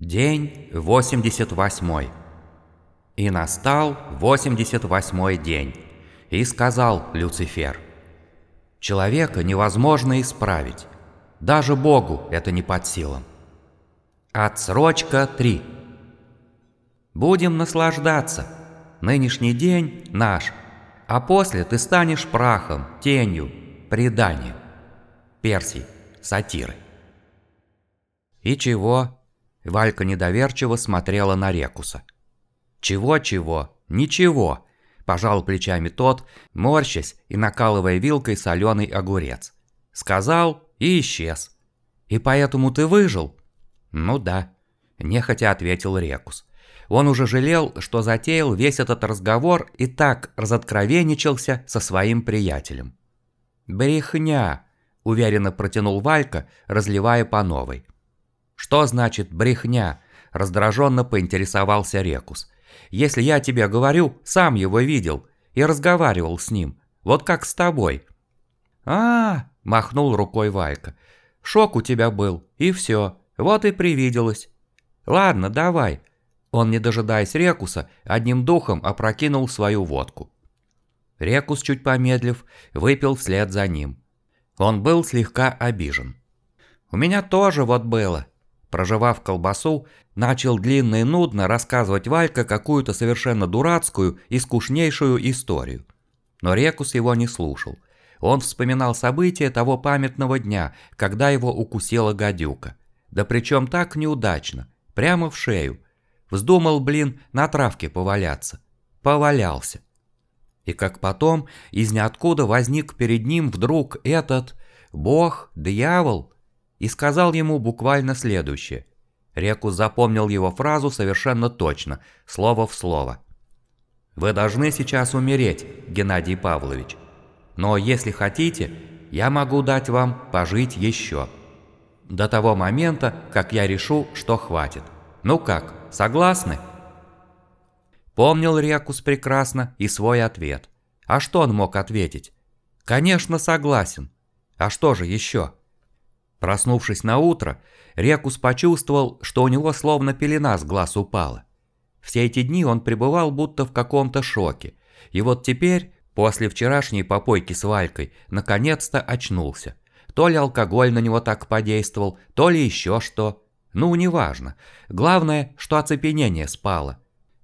День 88. И настал 88 день, и сказал Люцифер, «Человека невозможно исправить, даже Богу это не под силам». Отсрочка 3. Будем наслаждаться. Нынешний день наш, а после ты станешь прахом, тенью, преданием. Персий, сатиры. И чего? Валька недоверчиво смотрела на Рекуса. «Чего-чего? Ничего!» – пожал плечами тот, морщась и накалывая вилкой соленый огурец. «Сказал и исчез. И поэтому ты выжил?» «Ну да», – нехотя ответил Рекус. Он уже жалел, что затеял весь этот разговор и так разоткровенничался со своим приятелем. «Брехня!» – уверенно протянул Валька, разливая по новой. «Что значит брехня?» – раздраженно поинтересовался Рекус. «Если я тебе говорю, сам его видел и разговаривал с ним, вот как с тобой». А, -а, -а махнул рукой Вайка. «Шок у тебя был, и все, вот и привиделось. Ладно, давай». Он, не дожидаясь Рекуса, одним духом опрокинул свою водку. Рекус, чуть помедлив, выпил вслед за ним. Он был слегка обижен. «У меня тоже вот было», Проживав колбасу, начал длинно и нудно рассказывать Валька какую-то совершенно дурацкую и скучнейшую историю. Но Рекус его не слушал. Он вспоминал события того памятного дня, когда его укусила гадюка. Да причем так неудачно, прямо в шею. Вздумал, блин, на травке поваляться. Повалялся. И как потом из ниоткуда возник перед ним вдруг этот бог, дьявол, и сказал ему буквально следующее. Рекус запомнил его фразу совершенно точно, слово в слово. «Вы должны сейчас умереть, Геннадий Павлович. Но если хотите, я могу дать вам пожить еще. До того момента, как я решу, что хватит. Ну как, согласны?» Помнил Рекус прекрасно и свой ответ. А что он мог ответить? «Конечно, согласен. А что же еще?» Проснувшись на утро, Рекус почувствовал, что у него словно пелена с глаз упала. Все эти дни он пребывал будто в каком-то шоке, и вот теперь, после вчерашней попойки с Валькой, наконец-то очнулся. То ли алкоголь на него так подействовал, то ли еще что. Ну, неважно. Главное, что оцепенение спало.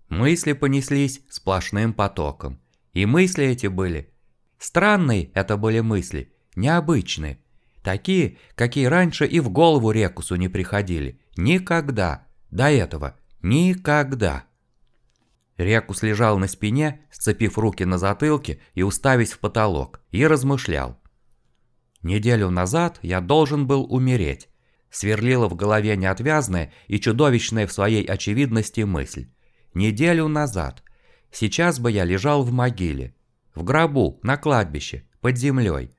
Мысли понеслись сплошным потоком. И мысли эти были... Странные это были мысли, необычные. Такие, какие раньше и в голову Рекусу не приходили. Никогда. До этого. Никогда. Рекус лежал на спине, сцепив руки на затылке и уставясь в потолок, и размышлял. Неделю назад я должен был умереть. Сверлила в голове неотвязная и чудовищная в своей очевидности мысль. Неделю назад. Сейчас бы я лежал в могиле. В гробу, на кладбище, под землей.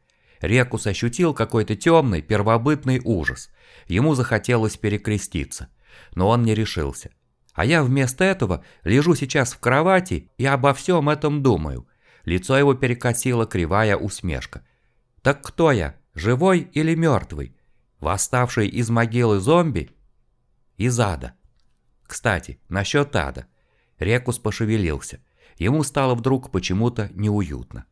Рекус ощутил какой-то темный, первобытный ужас. Ему захотелось перекреститься, но он не решился. А я вместо этого лежу сейчас в кровати и обо всем этом думаю. Лицо его перекосило кривая усмешка. Так кто я, живой или мертвый? Восставший из могилы зомби? Из ада. Кстати, насчет ада. Рекус пошевелился. Ему стало вдруг почему-то неуютно.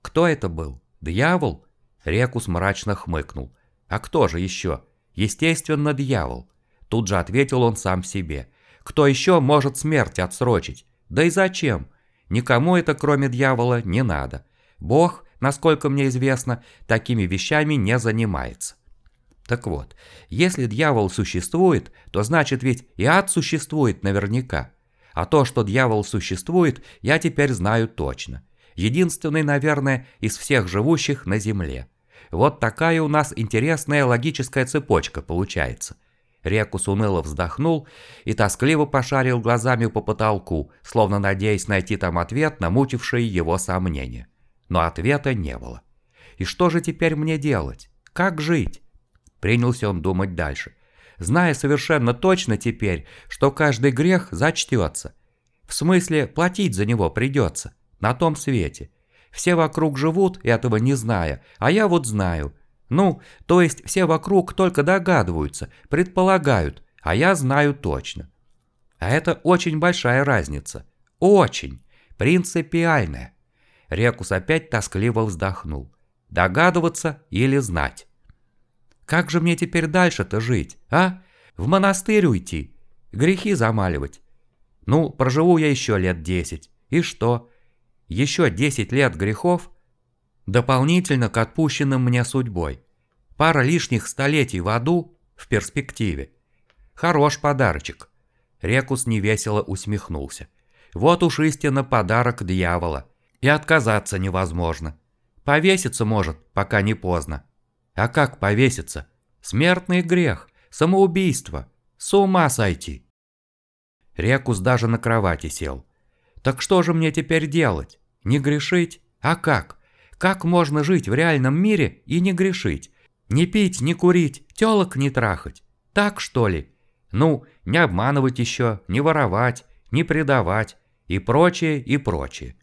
Кто это был? Дьявол? Рекус мрачно хмыкнул. «А кто же еще? Естественно, дьявол». Тут же ответил он сам себе. «Кто еще может смерть отсрочить? Да и зачем? Никому это кроме дьявола не надо. Бог, насколько мне известно, такими вещами не занимается». Так вот, если дьявол существует, то значит ведь и ад существует наверняка. А то, что дьявол существует, я теперь знаю точно. Единственный, наверное, из всех живущих на земле. Вот такая у нас интересная логическая цепочка получается. Рекус уныло вздохнул и тоскливо пошарил глазами по потолку, словно надеясь найти там ответ на мучившие его сомнения. Но ответа не было. И что же теперь мне делать? Как жить? Принялся он думать дальше, зная совершенно точно теперь, что каждый грех зачтется. В смысле, платить за него придется, на том свете – все вокруг живут, этого не зная, а я вот знаю. Ну, то есть все вокруг только догадываются, предполагают, а я знаю точно. А это очень большая разница. Очень. Принципиальная. Рекус опять тоскливо вздохнул. Догадываться или знать? Как же мне теперь дальше-то жить, а? В монастырь уйти? Грехи замаливать? Ну, проживу я еще лет десять. И что? Еще десять лет грехов? Дополнительно к отпущенным мне судьбой. Пара лишних столетий в аду в перспективе. Хорош подарочек. Рекус невесело усмехнулся. Вот уж истинно подарок дьявола. И отказаться невозможно. Повеситься может, пока не поздно. А как повеситься? Смертный грех, самоубийство, с ума сойти. Рекус даже на кровати сел. Так что же мне теперь делать? Не грешить? А как? Как можно жить в реальном мире и не грешить? Не пить, не курить, телок не трахать? Так что ли? Ну, не обманывать еще, не воровать, не предавать и прочее, и прочее.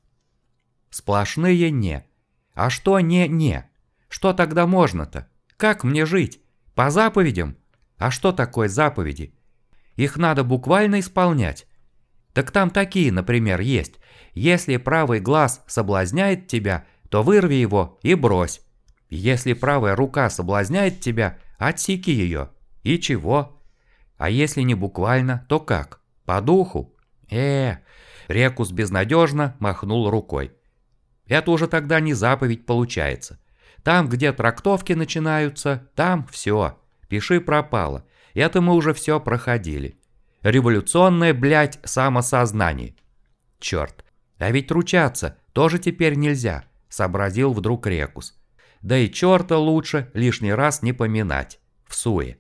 Сплошные «не». А что не-не? Что тогда можно-то? Как мне жить? По заповедям? А что такое заповеди? Их надо буквально исполнять. Так там такие, например, есть. Если правый глаз соблазняет тебя, то вырви его и брось. Если правая рука соблазняет тебя, отсеки ее. И чего? А если не буквально, то как? По духу? Э, Рекус безнадежно махнул рукой. Это уже тогда не заповедь получается. Там, где трактовки начинаются, там все. Пиши пропало. Это мы уже все проходили. Революционное, блядь, самосознание. Черт, а ведь ручаться тоже теперь нельзя, сообразил вдруг Рекус. Да и черта лучше лишний раз не поминать. В суе.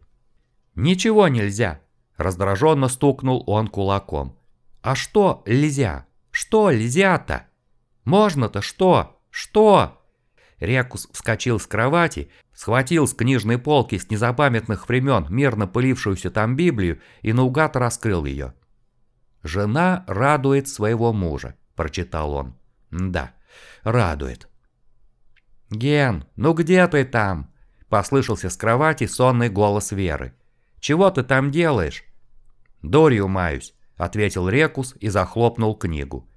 Ничего нельзя, раздраженно стукнул он кулаком. А что нельзя? Что нельзя-то? Можно-то что? Что? Рекус вскочил с кровати, схватил с книжной полки с незапамятных времен мирно пылившуюся там Библию и наугад раскрыл ее. «Жена радует своего мужа», – прочитал он. «Да, радует». «Ген, ну где ты там?» – послышался с кровати сонный голос Веры. «Чего ты там делаешь?» «Дорью маюсь», – ответил Рекус и захлопнул книгу.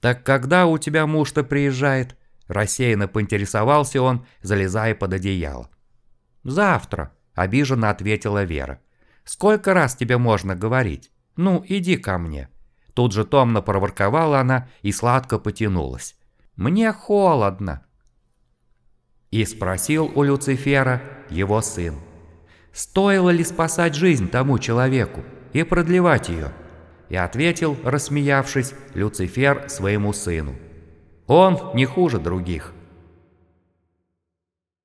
«Так когда у тебя муж-то приезжает?» Рассеянно поинтересовался он, залезая под одеяло. «Завтра», – обиженно ответила Вера. «Сколько раз тебе можно говорить? Ну, иди ко мне». Тут же томно проворковала она и сладко потянулась. «Мне холодно». И спросил у Люцифера его сын. «Стоило ли спасать жизнь тому человеку и продлевать ее?» И ответил, рассмеявшись, Люцифер своему сыну. Он не хуже других.